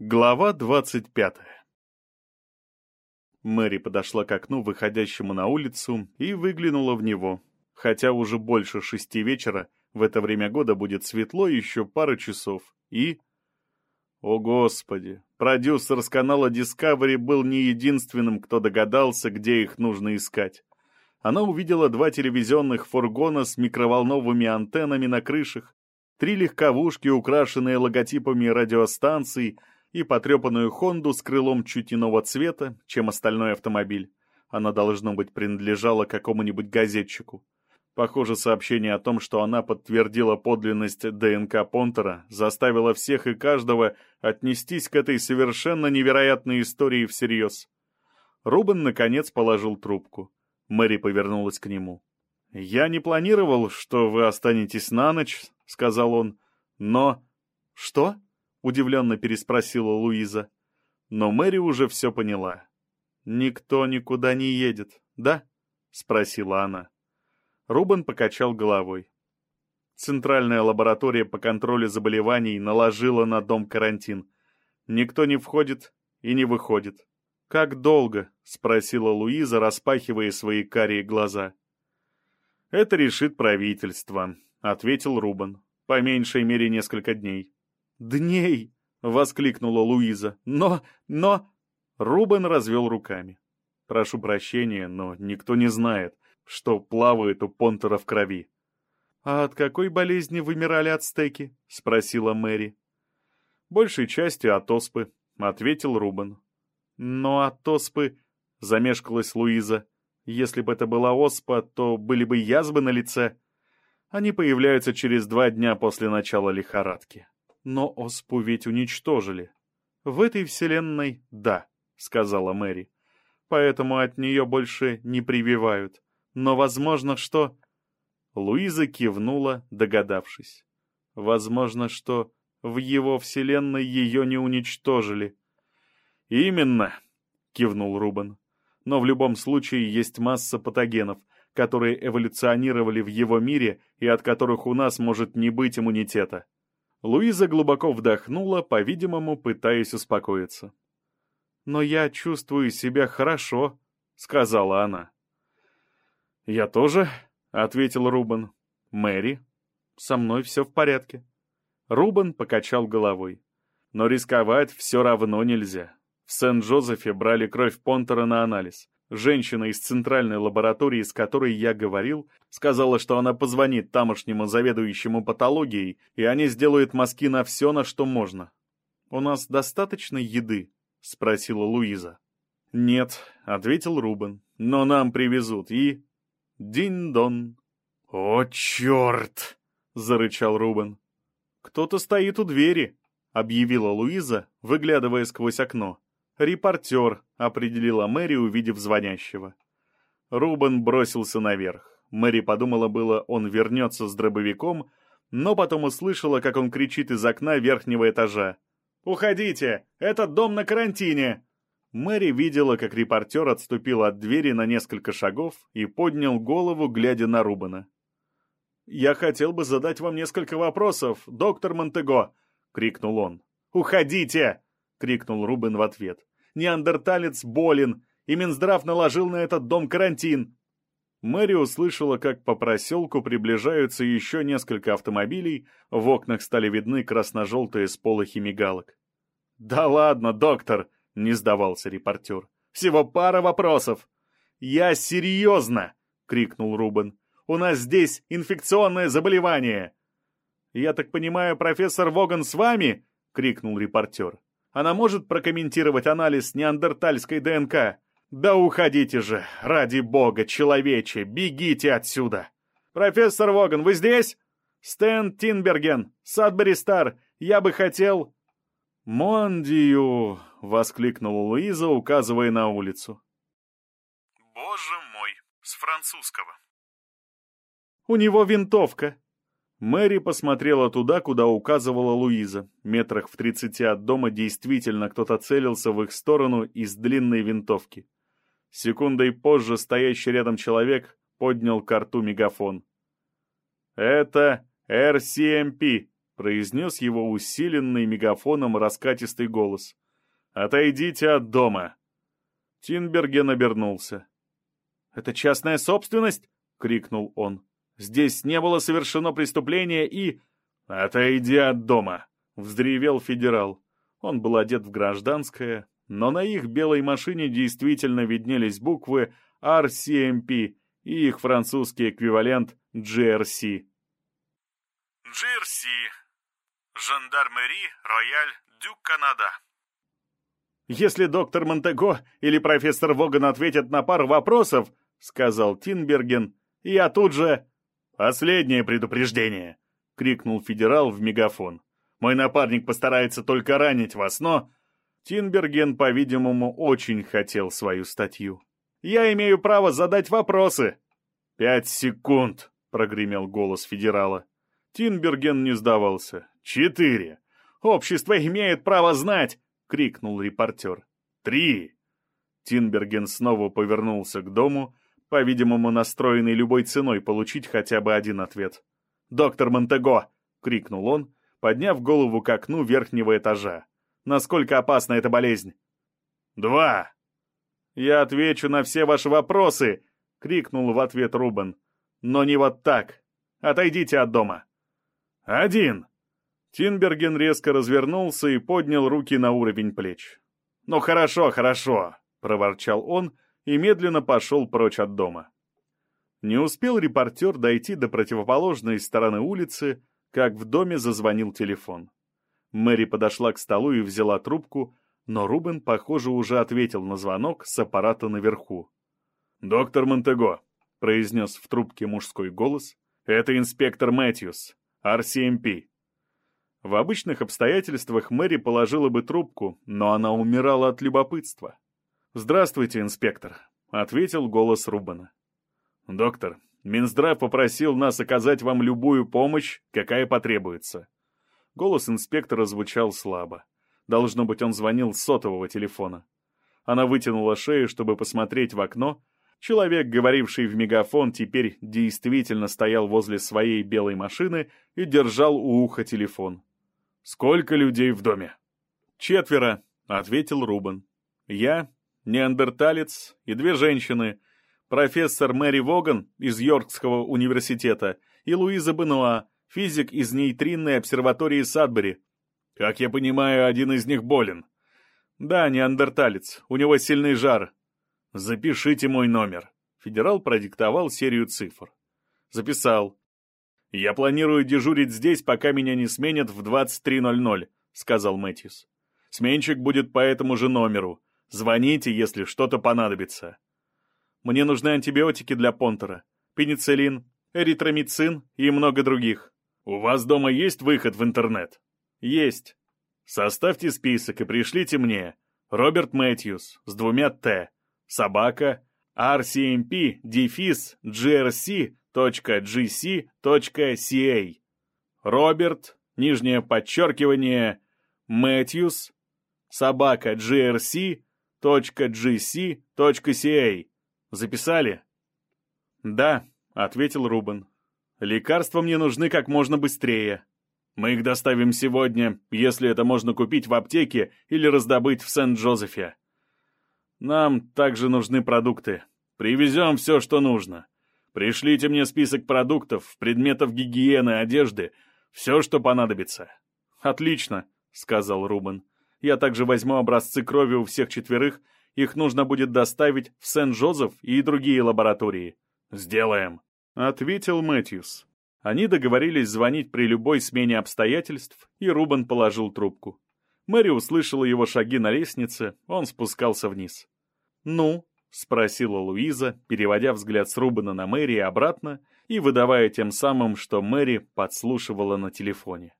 Глава двадцать пятая Мэри подошла к окну, выходящему на улицу, и выглянула в него. Хотя уже больше шести вечера, в это время года будет светло еще пара часов. И... О, Господи! Продюсер с канала Discovery был не единственным, кто догадался, где их нужно искать. Она увидела два телевизионных фургона с микроволновыми антеннами на крышах, три легковушки, украшенные логотипами радиостанций, и потрепанную «Хонду» с крылом чуть иного цвета, чем остальной автомобиль. Она, должно быть, принадлежала какому-нибудь газетчику. Похоже, сообщение о том, что она подтвердила подлинность ДНК Понтера, заставило всех и каждого отнестись к этой совершенно невероятной истории всерьез. Рубен, наконец, положил трубку. Мэри повернулась к нему. «Я не планировал, что вы останетесь на ночь», — сказал он, — «но...» «Что?» — удивленно переспросила Луиза. Но Мэри уже все поняла. «Никто никуда не едет, да?» — спросила она. Рубен покачал головой. Центральная лаборатория по контролю заболеваний наложила на дом карантин. Никто не входит и не выходит. «Как долго?» — спросила Луиза, распахивая свои карие глаза. «Это решит правительство», — ответил Рубен. «По меньшей мере несколько дней». «Дней!» — воскликнула Луиза. «Но... но...» Рубен развел руками. «Прошу прощения, но никто не знает, что плавает у Понтера в крови». «А от какой болезни вымирали ацтеки?» — спросила Мэри. «Большей частью от оспы», — ответил Рубен. «Но от оспы...» — замешкалась Луиза. «Если бы это была оспа, то были бы язвы на лице. Они появляются через два дня после начала лихорадки». Но оспу ведь уничтожили. В этой вселенной — да, — сказала Мэри. Поэтому от нее больше не прививают. Но возможно, что... Луиза кивнула, догадавшись. Возможно, что в его вселенной ее не уничтожили. «Именно», — кивнул Рубен. «Но в любом случае есть масса патогенов, которые эволюционировали в его мире и от которых у нас может не быть иммунитета. Луиза глубоко вдохнула, по-видимому, пытаясь успокоиться. «Но я чувствую себя хорошо», — сказала она. «Я тоже», — ответил Рубен. «Мэри?» «Со мной все в порядке». Рубен покачал головой. «Но рисковать все равно нельзя. В Сент-Джозефе брали кровь Понтера на анализ. Женщина из центральной лаборатории, с которой я говорил, сказала, что она позвонит тамошнему заведующему патологией, и они сделают мазки на все, на что можно. «У нас достаточно еды?» — спросила Луиза. «Нет», — ответил Рубен, — «но нам привезут и...» «Динь-дон». «О, черт!» — зарычал Рубен. «Кто-то стоит у двери», — объявила Луиза, выглядывая сквозь окно. «Репортер», — определила Мэри, увидев звонящего. Рубен бросился наверх. Мэри подумала было, он вернется с дробовиком, но потом услышала, как он кричит из окна верхнего этажа. «Уходите! Этот дом на карантине!» Мэри видела, как репортер отступил от двери на несколько шагов и поднял голову, глядя на Рубена. «Я хотел бы задать вам несколько вопросов, доктор Монтего!» — крикнул он. «Уходите!» — крикнул Рубен в ответ неандерталец болен, и Минздрав наложил на этот дом карантин. Мэри услышала, как по проселку приближаются еще несколько автомобилей, в окнах стали видны красно-желтые сполохи мигалок. «Да ладно, доктор!» — не сдавался репортер. «Всего пара вопросов!» «Я серьезно!» — крикнул Рубен. «У нас здесь инфекционное заболевание!» «Я так понимаю, профессор Воган с вами?» — крикнул репортер. Она может прокомментировать анализ неандертальской ДНК? Да уходите же, ради бога, человече, бегите отсюда! Профессор Воган, вы здесь? Стэн Тинберген, Садбери Стар, я бы хотел... «Мондию!» — воскликнула Луиза, указывая на улицу. «Боже мой!» — с французского. «У него винтовка!» Мэри посмотрела туда, куда указывала Луиза. Метрах в тридцати от дома действительно кто-то целился в их сторону из длинной винтовки. Секундой позже стоящий рядом человек поднял к рту мегафон. «Это РСМП», — произнес его усиленный мегафоном раскатистый голос. «Отойдите от дома!» Тинберген обернулся. «Это частная собственность?» — крикнул он. «Здесь не было совершено преступления и...» «Отойди от дома!» — вздревел федерал. Он был одет в гражданское, но на их белой машине действительно виднелись буквы RCMP и их французский эквивалент GRC. GRC. Жандармери Рояль Дю Канада. «Если доктор Монтего или профессор Воган ответят на пару вопросов, — сказал Тинберген, — я тут же...» «Последнее предупреждение!» — крикнул федерал в мегафон. «Мой напарник постарается только ранить вас, но...» Тинберген, по-видимому, очень хотел свою статью. «Я имею право задать вопросы!» «Пять секунд!» — прогремел голос федерала. Тинберген не сдавался. «Четыре! Общество имеет право знать!» — крикнул репортер. «Три!» Тинберген снова повернулся к дому, по-видимому, настроенный любой ценой получить хотя бы один ответ. «Доктор Монтего!» — крикнул он, подняв голову к окну верхнего этажа. Насколько опасна эта болезнь?» «Два!» «Я отвечу на все ваши вопросы!» — крикнул в ответ Рубен. «Но не вот так. Отойдите от дома!» «Один!» Тинберген резко развернулся и поднял руки на уровень плеч. «Ну хорошо, хорошо!» — проворчал он и медленно пошел прочь от дома. Не успел репортер дойти до противоположной стороны улицы, как в доме зазвонил телефон. Мэри подошла к столу и взяла трубку, но Рубен, похоже, уже ответил на звонок с аппарата наверху. «Доктор Монтего», — произнес в трубке мужской голос, — «это инспектор Мэтьюс, RCMP». В обычных обстоятельствах Мэри положила бы трубку, но она умирала от любопытства. «Здравствуйте, инспектор», — ответил голос Рубена. «Доктор, Минздрав попросил нас оказать вам любую помощь, какая потребуется. Голос инспектора звучал слабо. Должно быть, он звонил с сотового телефона. Она вытянула шею, чтобы посмотреть в окно. Человек, говоривший в мегафон, теперь действительно стоял возле своей белой машины и держал у уха телефон. «Сколько людей в доме?» «Четверо», — ответил Рубен. «Я, неандерталец и две женщины, профессор Мэри Воган из Йоркского университета и Луиза Бенуа, физик из нейтринной обсерватории Садбери. Как я понимаю, один из них болен. Да, неандерталец, у него сильный жар. Запишите мой номер. Федерал продиктовал серию цифр. Записал. Я планирую дежурить здесь, пока меня не сменят в 23.00, сказал Мэтьюс. Сменщик будет по этому же номеру. Звоните, если что-то понадобится. Мне нужны антибиотики для Понтера. Пенициллин, эритромицин и много других. «У вас дома есть выход в интернет?» «Есть». «Составьте список и пришлите мне. Роберт Мэтьюс с двумя «Т». Собака. rcmp дефис grc.gc.ca. Роберт, нижнее подчеркивание, Мэтьюс, собака grc.gc.ca. Записали? Да, ответил Рубен. Лекарства мне нужны как можно быстрее. Мы их доставим сегодня, если это можно купить в аптеке или раздобыть в Сент-Джозефе. Нам также нужны продукты. Привезем все, что нужно. Пришлите мне список продуктов, предметов гигиены, одежды, все, что понадобится. Отлично, сказал Рубен. Я также возьму образцы крови у всех четверых, их нужно будет доставить в Сент-Джозеф и другие лаборатории. Сделаем ответил Мэтьюс. Они договорились звонить при любой смене обстоятельств, и Рубен положил трубку. Мэри услышала его шаги на лестнице, он спускался вниз. «Ну?» — спросила Луиза, переводя взгляд с Рубена на Мэри и обратно, и выдавая тем самым, что Мэри подслушивала на телефоне.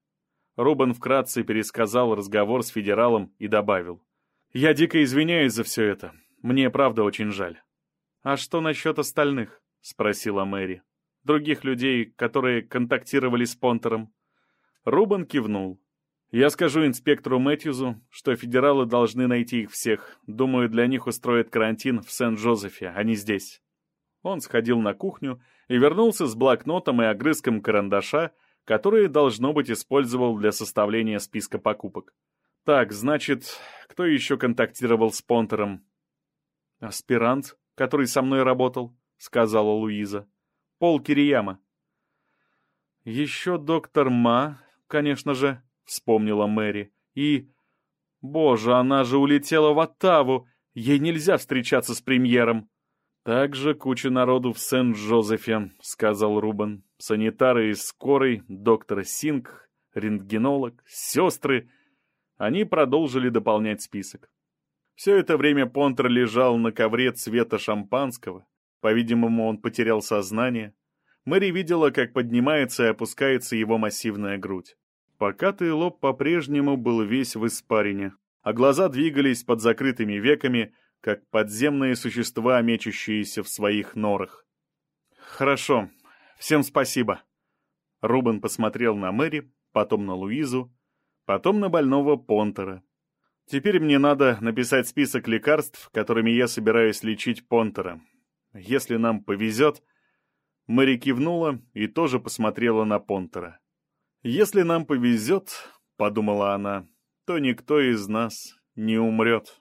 Рубен вкратце пересказал разговор с федералом и добавил. «Я дико извиняюсь за все это. Мне правда очень жаль». «А что насчет остальных?» — спросила Мэри других людей, которые контактировали с Понтером. Рубан кивнул. «Я скажу инспектору Мэтьюзу, что федералы должны найти их всех. Думаю, для них устроят карантин в Сент-Джозефе, а не здесь». Он сходил на кухню и вернулся с блокнотом и огрызком карандаша, которые, должно быть, использовал для составления списка покупок. Так, значит, кто еще контактировал с Понтером? «Аспирант, который со мной работал», — сказала Луиза. «Пол Кирияма». «Еще доктор Ма, конечно же», — вспомнила Мэри. «И... Боже, она же улетела в Оттаву! Ей нельзя встречаться с премьером!» «Также куча народу в Сент-Джозефе», — сказал Рубен. «Санитары из скорой, доктор Синг, рентгенолог, сестры...» Они продолжили дополнять список. Все это время Понтер лежал на ковре цвета шампанского. По-видимому, он потерял сознание. Мэри видела, как поднимается и опускается его массивная грудь. Покатый лоб по-прежнему был весь в испарине, а глаза двигались под закрытыми веками, как подземные существа, мечущиеся в своих норах. «Хорошо. Всем спасибо». Рубен посмотрел на Мэри, потом на Луизу, потом на больного Понтера. «Теперь мне надо написать список лекарств, которыми я собираюсь лечить Понтера. Если нам повезет...» Мэри кивнула и тоже посмотрела на Понтера. «Если нам повезет, — подумала она, — то никто из нас не умрет».